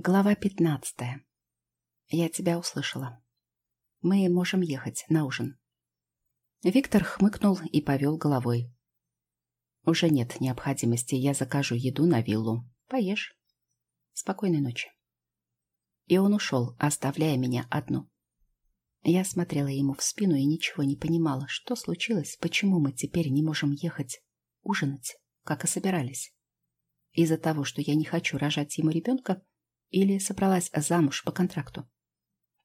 Глава пятнадцатая. Я тебя услышала. Мы можем ехать на ужин. Виктор хмыкнул и повел головой. Уже нет необходимости, я закажу еду на виллу. Поешь. Спокойной ночи. И он ушел, оставляя меня одну. Я смотрела ему в спину и ничего не понимала, что случилось, почему мы теперь не можем ехать ужинать, как и собирались. Из-за того, что я не хочу рожать ему ребенка, или собралась замуж по контракту?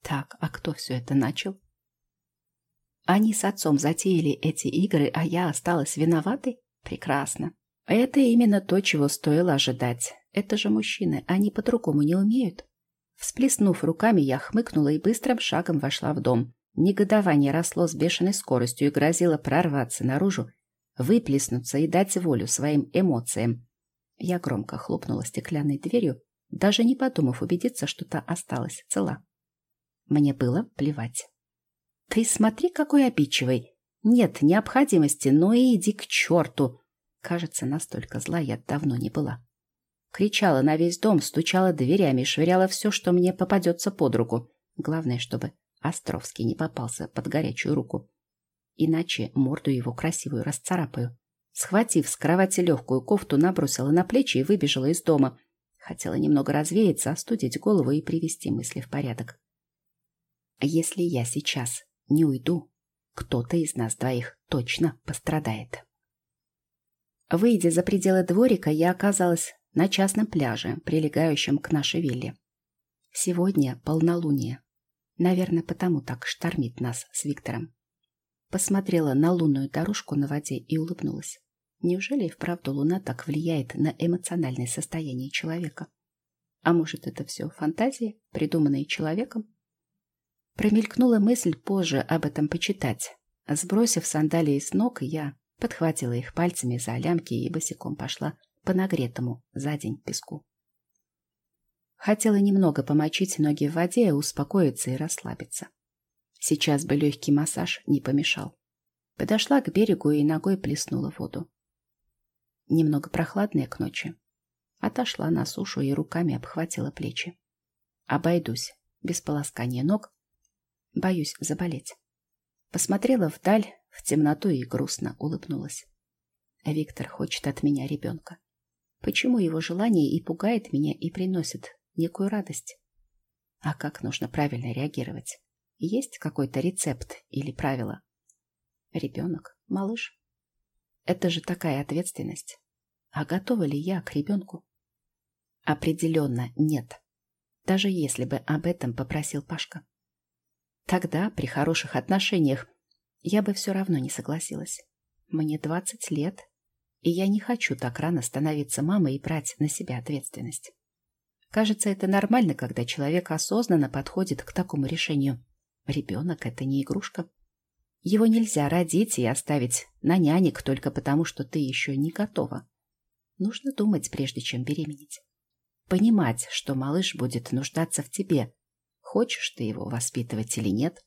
Так, а кто все это начал? Они с отцом затеяли эти игры, а я осталась виноватой? Прекрасно. Это именно то, чего стоило ожидать. Это же мужчины, они по-другому не умеют. Всплеснув руками, я хмыкнула и быстрым шагом вошла в дом. Негодование росло с бешеной скоростью и грозило прорваться наружу, выплеснуться и дать волю своим эмоциям. Я громко хлопнула стеклянной дверью даже не подумав убедиться, что та осталась цела. Мне было плевать. «Ты смотри, какой обидчивый! Нет необходимости, но и иди к черту!» Кажется, настолько зла я давно не была. Кричала на весь дом, стучала дверями, швыряла все, что мне попадется под руку. Главное, чтобы Островский не попался под горячую руку. Иначе морду его красивую расцарапаю. Схватив с кровати легкую кофту, набросила на плечи и выбежала из дома. Хотела немного развеяться, остудить голову и привести мысли в порядок. Если я сейчас не уйду, кто-то из нас двоих точно пострадает. Выйдя за пределы дворика, я оказалась на частном пляже, прилегающем к нашей вилле. Сегодня полнолуние. Наверное, потому так штормит нас с Виктором. Посмотрела на лунную дорожку на воде и улыбнулась. Неужели и вправду Луна так влияет на эмоциональное состояние человека? А может, это все фантазии, придуманные человеком? Промелькнула мысль позже об этом почитать. Сбросив сандалии с ног, я подхватила их пальцами за лямки и босиком пошла по нагретому за день песку. Хотела немного помочить ноги в воде, успокоиться и расслабиться. Сейчас бы легкий массаж не помешал. Подошла к берегу и ногой плеснула воду немного прохладная к ночи. Отошла на сушу и руками обхватила плечи. Обойдусь, без полоскания ног. Боюсь заболеть. Посмотрела вдаль, в темноту и грустно улыбнулась. Виктор хочет от меня ребенка. Почему его желание и пугает меня, и приносит некую радость? А как нужно правильно реагировать? Есть какой-то рецепт или правило? Ребенок, малыш. Это же такая ответственность. А готова ли я к ребенку? Определенно нет. Даже если бы об этом попросил Пашка. Тогда, при хороших отношениях, я бы все равно не согласилась. Мне двадцать лет, и я не хочу так рано становиться мамой и брать на себя ответственность. Кажется, это нормально, когда человек осознанно подходит к такому решению. Ребенок — это не игрушка. Его нельзя родить и оставить на нянек только потому, что ты еще не готова. Нужно думать, прежде чем беременеть. Понимать, что малыш будет нуждаться в тебе. Хочешь ты его воспитывать или нет.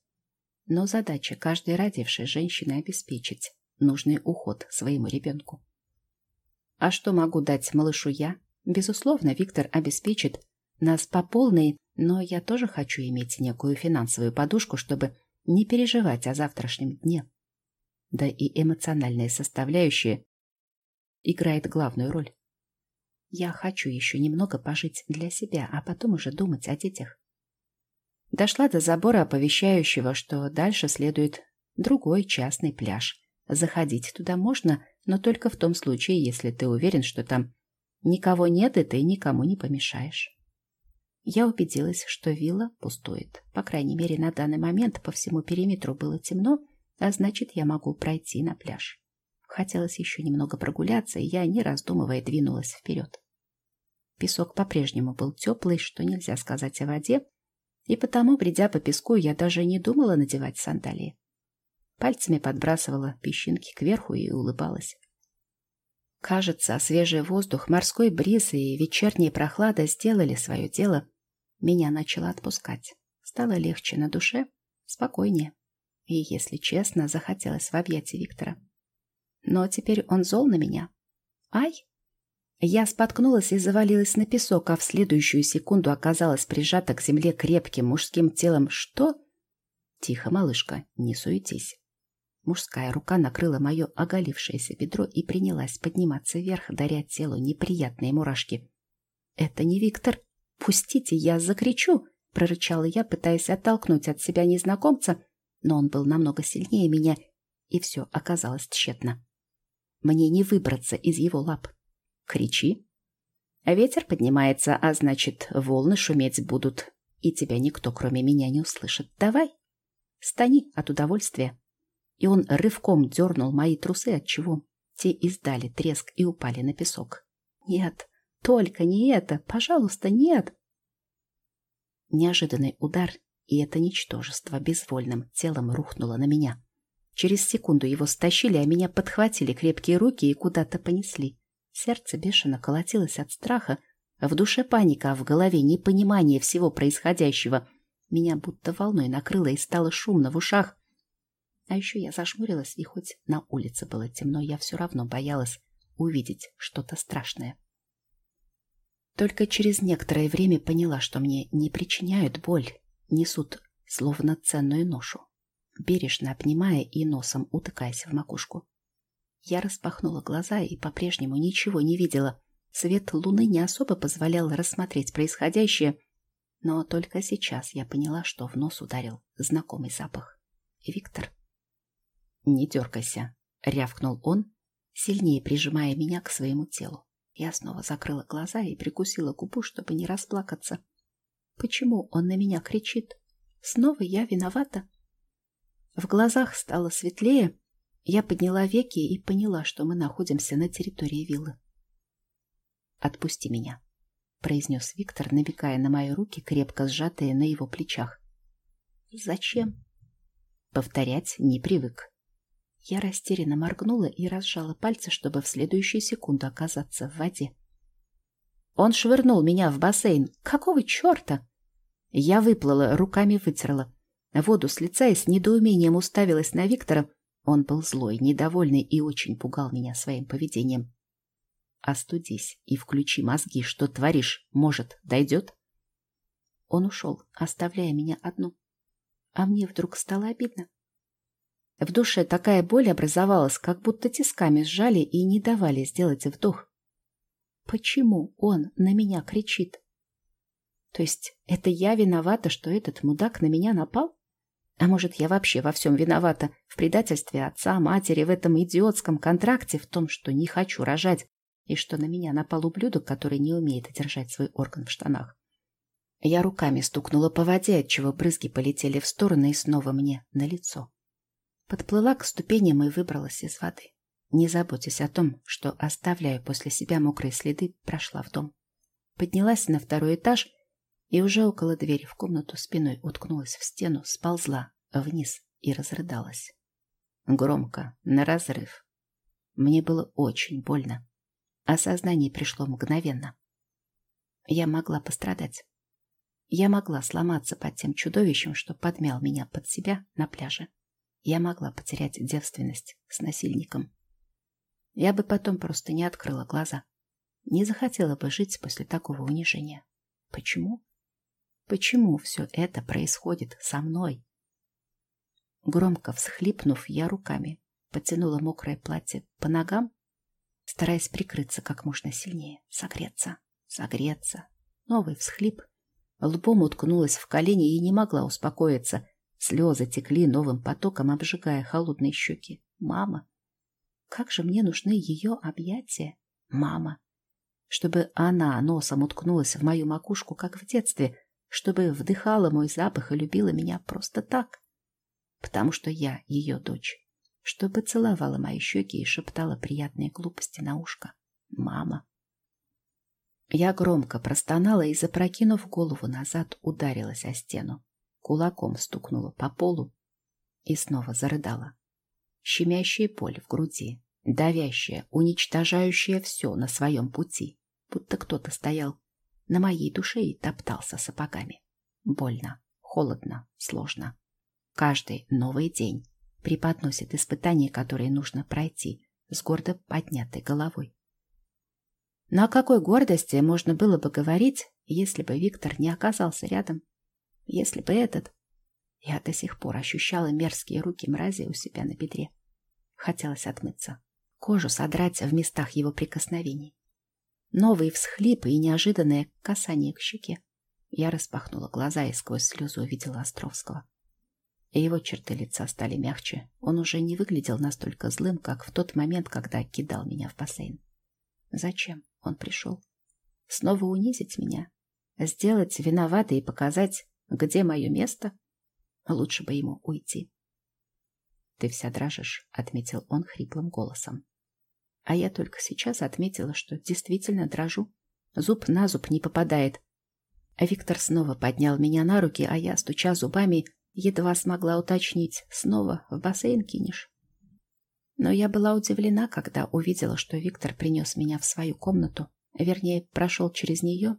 Но задача каждой родившей женщины обеспечить нужный уход своему ребенку. А что могу дать малышу я? Безусловно, Виктор обеспечит нас по полной, но я тоже хочу иметь некую финансовую подушку, чтобы не переживать о завтрашнем дне. Да и эмоциональная составляющая играет главную роль. Я хочу еще немного пожить для себя, а потом уже думать о детях. Дошла до забора, оповещающего, что дальше следует другой частный пляж. Заходить туда можно, но только в том случае, если ты уверен, что там никого нет, и ты никому не помешаешь. Я убедилась, что вилла пустует. По крайней мере, на данный момент по всему периметру было темно, а значит, я могу пройти на пляж. Хотелось еще немного прогуляться, и я, не раздумывая, двинулась вперед. Песок по-прежнему был теплый, что нельзя сказать о воде, и потому, бредя по песку, я даже не думала надевать сандалии. Пальцами подбрасывала песчинки кверху и улыбалась. Кажется, свежий воздух, морской бриз и вечерняя прохлада сделали свое дело, меня начало отпускать. Стало легче на душе, спокойнее. И, если честно, захотелось в объятия Виктора. Но теперь он зол на меня. Ай! Я споткнулась и завалилась на песок, а в следующую секунду оказалась прижата к земле крепким мужским телом. Что? Тихо, малышка, не суетись. Мужская рука накрыла мое оголившееся бедро и принялась подниматься вверх, даря телу неприятные мурашки. «Это не Виктор! Пустите, я закричу!» — прорычала я, пытаясь оттолкнуть от себя незнакомца, но он был намного сильнее меня, и все оказалось тщетно. Мне не выбраться из его лап. Кричи. Ветер поднимается, а значит, волны шуметь будут, и тебя никто, кроме меня, не услышит. Давай, стани от удовольствия. И он рывком дернул мои трусы, отчего те издали треск и упали на песок. Нет, только не это, пожалуйста, нет. Неожиданный удар, и это ничтожество безвольным телом рухнуло на меня. Через секунду его стащили, а меня подхватили крепкие руки и куда-то понесли. Сердце бешено колотилось от страха, в душе паника, а в голове непонимание всего происходящего. Меня будто волной накрыло и стало шумно в ушах. А еще я зажмурилась, и хоть на улице было темно, я все равно боялась увидеть что-то страшное. Только через некоторое время поняла, что мне не причиняют боль, несут словно ценную ношу, бережно обнимая и носом утыкаясь в макушку. Я распахнула глаза и по-прежнему ничего не видела. Свет луны не особо позволял рассмотреть происходящее, но только сейчас я поняла, что в нос ударил знакомый запах. Виктор. «Не дергайся», — рявкнул он, сильнее прижимая меня к своему телу. Я снова закрыла глаза и прикусила губу, чтобы не расплакаться. Почему он на меня кричит? Снова я виновата? В глазах стало светлее, я подняла веки и поняла, что мы находимся на территории виллы. «Отпусти меня», — произнес Виктор, набегая на мои руки, крепко сжатые на его плечах. «Зачем?» Повторять не привык. Я растерянно моргнула и разжала пальцы, чтобы в следующую секунду оказаться в воде. Он швырнул меня в бассейн. Какого черта? Я выплыла, руками вытерла. Воду с лица и с недоумением уставилась на Виктора, он был злой, недовольный и очень пугал меня своим поведением. «Остудись и включи мозги. Что творишь? Может, дойдет?» Он ушел, оставляя меня одну. А мне вдруг стало обидно. В душе такая боль образовалась, как будто тисками сжали и не давали сделать вдох. Почему он на меня кричит? То есть это я виновата, что этот мудак на меня напал? А может, я вообще во всем виновата? В предательстве отца, матери, в этом идиотском контракте, в том, что не хочу рожать, и что на меня напал ублюдок, который не умеет держать свой орган в штанах. Я руками стукнула по воде, отчего брызги полетели в стороны и снова мне на лицо. Подплыла к ступеням и выбралась из воды. Не заботясь о том, что оставляю после себя мокрые следы, прошла в дом. Поднялась на второй этаж и уже около двери в комнату спиной уткнулась в стену, сползла вниз и разрыдалась. Громко, на разрыв. Мне было очень больно. Осознание пришло мгновенно. Я могла пострадать. Я могла сломаться под тем чудовищем, что подмял меня под себя на пляже. Я могла потерять девственность с насильником. Я бы потом просто не открыла глаза. Не захотела бы жить после такого унижения. Почему? Почему все это происходит со мной? Громко всхлипнув, я руками потянула мокрое платье по ногам, стараясь прикрыться как можно сильнее, согреться, согреться. Новый всхлип. Лбом уткнулась в колени и не могла успокоиться. Слезы текли новым потоком, обжигая холодные щеки. Мама! Как же мне нужны ее объятия? Мама! Чтобы она носом уткнулась в мою макушку, как в детстве, чтобы вдыхала мой запах и любила меня просто так, потому что я ее дочь, чтобы целовала мои щеки и шептала приятные глупости на ушко. «Мама». Я громко простонала и, запрокинув голову назад, ударилась о стену, кулаком стукнула по полу и снова зарыдала. Щемящая боль в груди, давящая, уничтожающая все на своем пути, будто кто-то стоял на моей душе и топтался сапогами. Больно, холодно, сложно. Каждый новый день преподносит испытания, которые нужно пройти с гордо поднятой головой. Но о какой гордости можно было бы говорить, если бы Виктор не оказался рядом? Если бы этот... Я до сих пор ощущала мерзкие руки мрази у себя на бедре. Хотелось отмыться. Кожу содрать в местах его прикосновений. Новые всхлипы и неожиданное касание к щеке. Я распахнула глаза и сквозь слезы увидела Островского. Его черты лица стали мягче. Он уже не выглядел настолько злым, как в тот момент, когда кидал меня в бассейн. Зачем он пришел? Снова унизить меня? Сделать виноватой и показать, где мое место? Лучше бы ему уйти. «Ты вся дрожишь», — отметил он хриплым голосом. А я только сейчас отметила, что действительно дрожу. Зуб на зуб не попадает. А Виктор снова поднял меня на руки, а я, стуча зубами, едва смогла уточнить. Снова в бассейн кинешь? Но я была удивлена, когда увидела, что Виктор принес меня в свою комнату, вернее, прошел через нее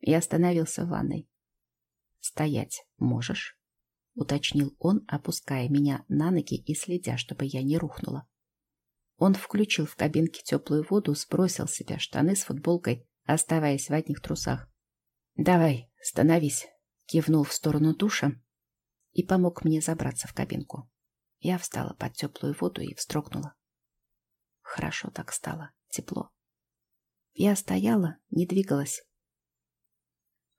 и остановился в ванной. «Стоять можешь?» — уточнил он, опуская меня на ноги и следя, чтобы я не рухнула. Он включил в кабинке теплую воду, сбросил с себя штаны с футболкой, оставаясь в одних трусах. «Давай, становись», — кивнул в сторону душа и помог мне забраться в кабинку. Я встала под теплую воду и вздрогнула. Хорошо так стало, тепло. Я стояла, не двигалась.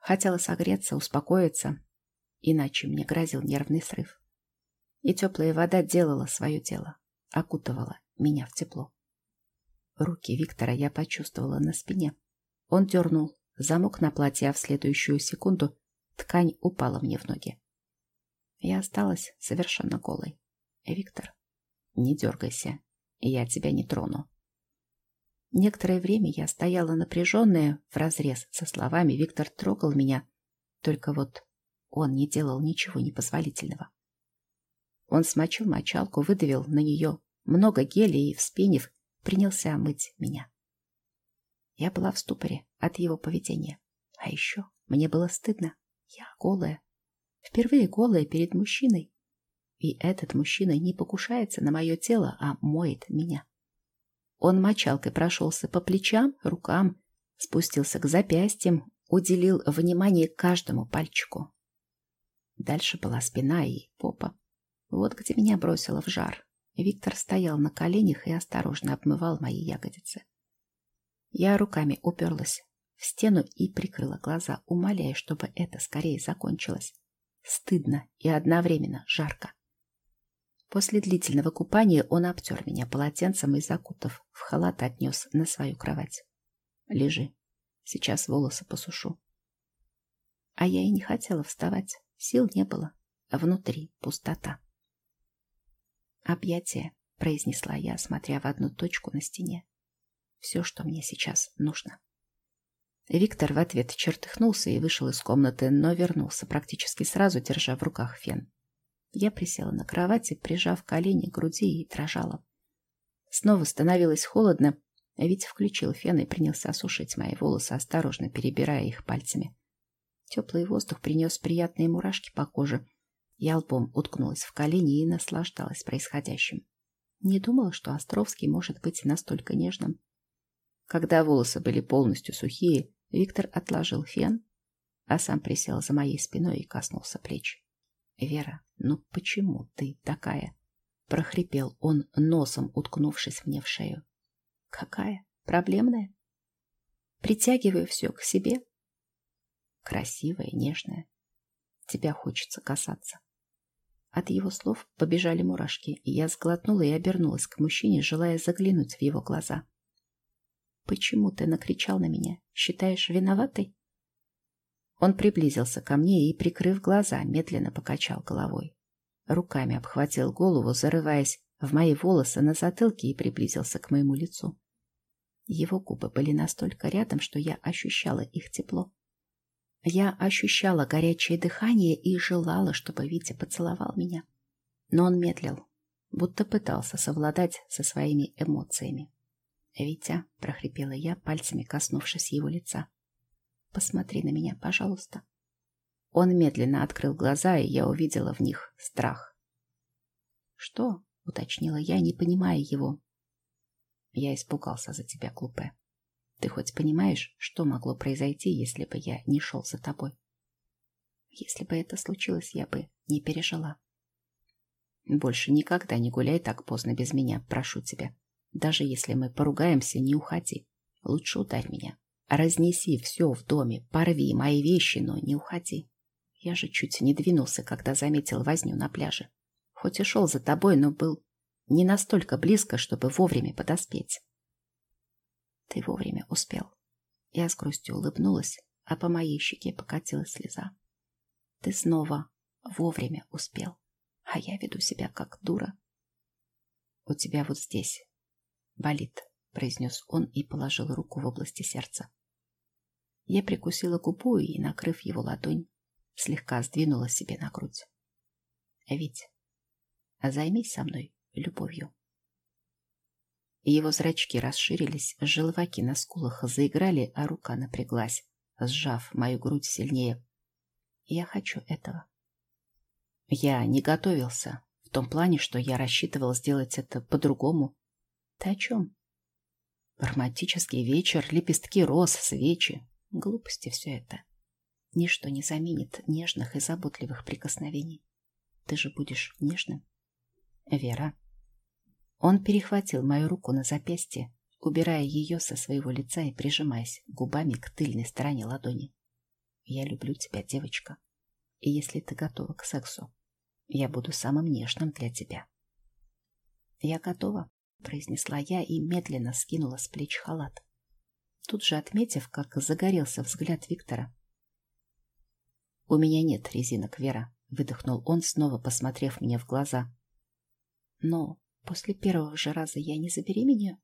Хотела согреться, успокоиться, иначе мне грозил нервный срыв. И теплая вода делала свое дело, окутывала меня в тепло. Руки Виктора я почувствовала на спине. Он дернул замок на платье, а в следующую секунду ткань упала мне в ноги. Я осталась совершенно голой. Виктор, не дергайся, я тебя не трону. Некоторое время я стояла напряженная, вразрез со словами «Виктор трогал меня», только вот он не делал ничего непозволительного. Он смочил мочалку, выдавил на нее много геля и, вспенив, принялся мыть меня. Я была в ступоре от его поведения. А еще мне было стыдно. Я голая. Впервые голая перед мужчиной. И этот мужчина не покушается на мое тело, а моет меня. Он мочалкой прошелся по плечам, рукам, спустился к запястьям, уделил внимание каждому пальчику. Дальше была спина и попа. Вот где меня бросило в жар. Виктор стоял на коленях и осторожно обмывал мои ягодицы. Я руками уперлась в стену и прикрыла глаза, умоляя, чтобы это скорее закончилось. Стыдно и одновременно жарко. После длительного купания он обтер меня полотенцем и, закутав в халат, отнес на свою кровать. «Лежи. Сейчас волосы посушу». А я и не хотела вставать. Сил не было. А внутри пустота. «Объятие», — произнесла я, смотря в одну точку на стене. «Все, что мне сейчас нужно». Виктор в ответ чертыхнулся и вышел из комнаты, но вернулся практически сразу, держа в руках фен. Я присела на кровати, прижав колени к груди и дрожала. Снова становилось холодно, а Витя включил фен и принялся осушить мои волосы, осторожно перебирая их пальцами. Теплый воздух принес приятные мурашки по коже, я лбом уткнулась в колени и наслаждалась происходящим. Не думала, что Островский может быть настолько нежным. Когда волосы были полностью сухие, Виктор отложил фен, а сам присел за моей спиной и коснулся плеч. «Вера, ну почему ты такая?» — прохрипел он носом, уткнувшись мне в шею. «Какая? Проблемная?» «Притягиваю все к себе?» «Красивая, нежная. Тебя хочется касаться». От его слов побежали мурашки, и я сглотнула и обернулась к мужчине, желая заглянуть в его глаза. «Почему ты накричал на меня? Считаешь виноватой?» Он приблизился ко мне и, прикрыв глаза, медленно покачал головой. Руками обхватил голову, зарываясь в мои волосы на затылке и приблизился к моему лицу. Его губы были настолько рядом, что я ощущала их тепло. Я ощущала горячее дыхание и желала, чтобы Витя поцеловал меня. Но он медлил, будто пытался совладать со своими эмоциями. «Витя», — прохрипела я, пальцами коснувшись его лица, — «посмотри на меня, пожалуйста». Он медленно открыл глаза, и я увидела в них страх. «Что?» — уточнила я, не понимая его. «Я испугался за тебя, глупая. Ты хоть понимаешь, что могло произойти, если бы я не шел за тобой? Если бы это случилось, я бы не пережила. Больше никогда не гуляй так поздно без меня, прошу тебя. Даже если мы поругаемся, не уходи. Лучше ударь меня. Разнеси все в доме, порви мои вещи, но не уходи. Я же чуть не двинулся, когда заметил возню на пляже. Хоть и шел за тобой, но был не настолько близко, чтобы вовремя подоспеть. Ты вовремя успел. Я с грустью улыбнулась, а по моей щеке покатилась слеза. Ты снова вовремя успел, а я веду себя как дура. У тебя вот здесь болит, произнес он и положил руку в области сердца. Я прикусила губу и, накрыв его ладонь, слегка сдвинула себе на грудь. Ведь, а займись со мной любовью. Его зрачки расширились, желваки на скулах заиграли, а рука напряглась, сжав мою грудь сильнее. Я хочу этого. Я не готовился, в том плане, что я рассчитывал сделать это по-другому. Ты о чем? Романтический вечер, лепестки роз, свечи. Глупости все это. Ничто не заменит нежных и заботливых прикосновений. Ты же будешь нежным? Вера. Он перехватил мою руку на запястье, убирая ее со своего лица и прижимаясь губами к тыльной стороне ладони. Я люблю тебя, девочка. И если ты готова к сексу, я буду самым нежным для тебя. Я готова, произнесла я и медленно скинула с плеч халат. Тут же отметив, как загорелся взгляд Виктора. «У меня нет резинок, Вера», — выдохнул он, снова посмотрев мне в глаза. «Но после первого же раза я не забеременею?»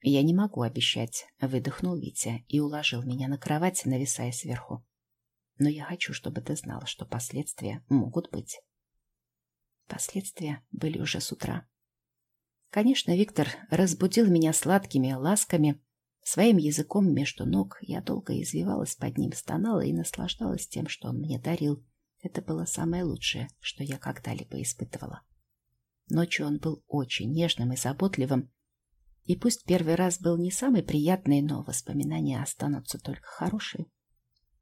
«Я не могу обещать», — выдохнул Витя и уложил меня на кровать, нависая сверху. «Но я хочу, чтобы ты знала, что последствия могут быть». Последствия были уже с утра. Конечно, Виктор разбудил меня сладкими ласками, своим языком между ног. Я долго извивалась под ним, стонала и наслаждалась тем, что он мне дарил. Это было самое лучшее, что я когда-либо испытывала. Ночью он был очень нежным и заботливым, и пусть первый раз был не самый приятный, но воспоминания останутся только хорошие.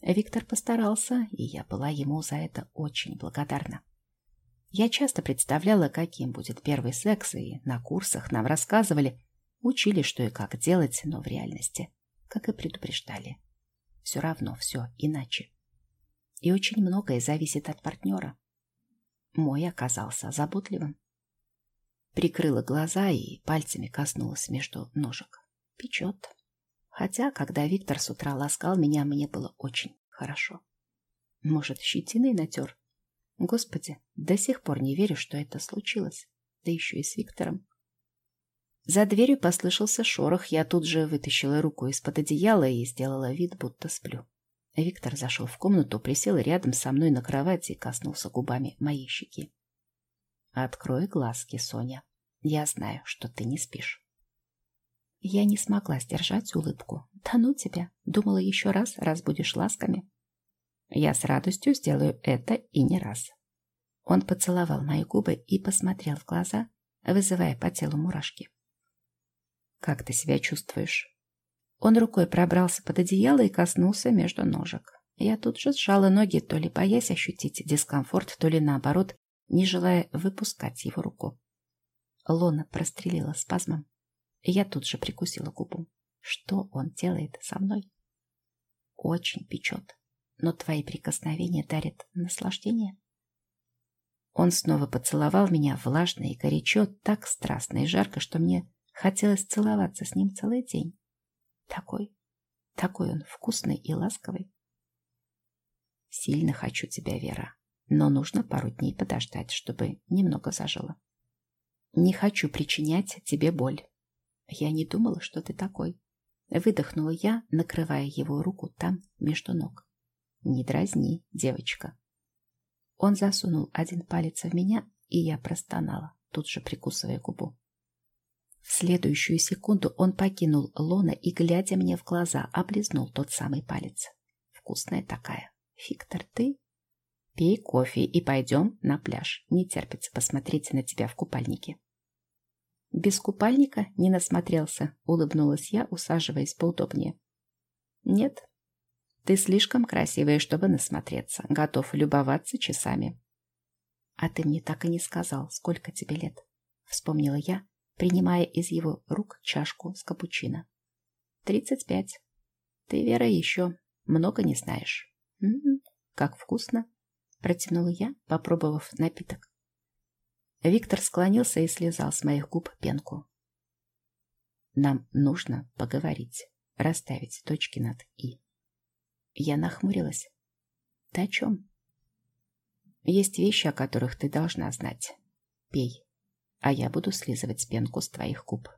Виктор постарался, и я была ему за это очень благодарна. Я часто представляла, каким будет первый секс, и на курсах нам рассказывали, учили, что и как делать, но в реальности, как и предупреждали, все равно все иначе. И очень многое зависит от партнера. Мой оказался заботливым. Прикрыла глаза и пальцами коснулась между ножек. Печет. Хотя, когда Виктор с утра ласкал меня, мне было очень хорошо. Может, щетиной натер? Господи, до сих пор не верю, что это случилось. Да еще и с Виктором. За дверью послышался шорох, я тут же вытащила руку из-под одеяла и сделала вид, будто сплю. Виктор зашел в комнату, присел рядом со мной на кровати и коснулся губами моей щеки. «Открой глазки, Соня. Я знаю, что ты не спишь». Я не смогла сдержать улыбку. «Да ну тебя! Думала еще раз, раз будешь ласками». Я с радостью сделаю это и не раз. Он поцеловал мои губы и посмотрел в глаза, вызывая по телу мурашки. «Как ты себя чувствуешь?» Он рукой пробрался под одеяло и коснулся между ножек. Я тут же сжала ноги, то ли боясь ощутить дискомфорт, то ли наоборот, не желая выпускать его руку. Лона прострелила спазмом. Я тут же прикусила губу. Что он делает со мной? Очень печет но твои прикосновения дарят наслаждение. Он снова поцеловал меня влажно и горячо, так страстно и жарко, что мне хотелось целоваться с ним целый день. Такой, такой он вкусный и ласковый. Сильно хочу тебя, Вера, но нужно пару дней подождать, чтобы немного зажило. Не хочу причинять тебе боль. Я не думала, что ты такой. Выдохнула я, накрывая его руку там, между ног. Не дразни, девочка. Он засунул один палец в меня, и я простонала, тут же прикусывая губу. В следующую секунду он покинул лона и, глядя мне в глаза, облизнул тот самый палец. Вкусная такая. Фиктор, ты? Пей кофе и пойдем на пляж. Не терпится посмотреть на тебя в купальнике. Без купальника не насмотрелся, улыбнулась я, усаживаясь поудобнее. Нет, ты слишком красивая, чтобы насмотреться. Готов любоваться часами. А ты мне так и не сказал, сколько тебе лет. Вспомнила я, принимая из его рук чашку с капучино. Тридцать пять. Ты, Вера, еще много не знаешь. М м-м, -м, как вкусно. Протянула я, попробовав напиток. Виктор склонился и слезал с моих губ пенку. Нам нужно поговорить, расставить точки над «и». Я нахмурилась. Ты о чем? Есть вещи, о которых ты должна знать. Пей, а я буду слизывать пенку с твоих губ.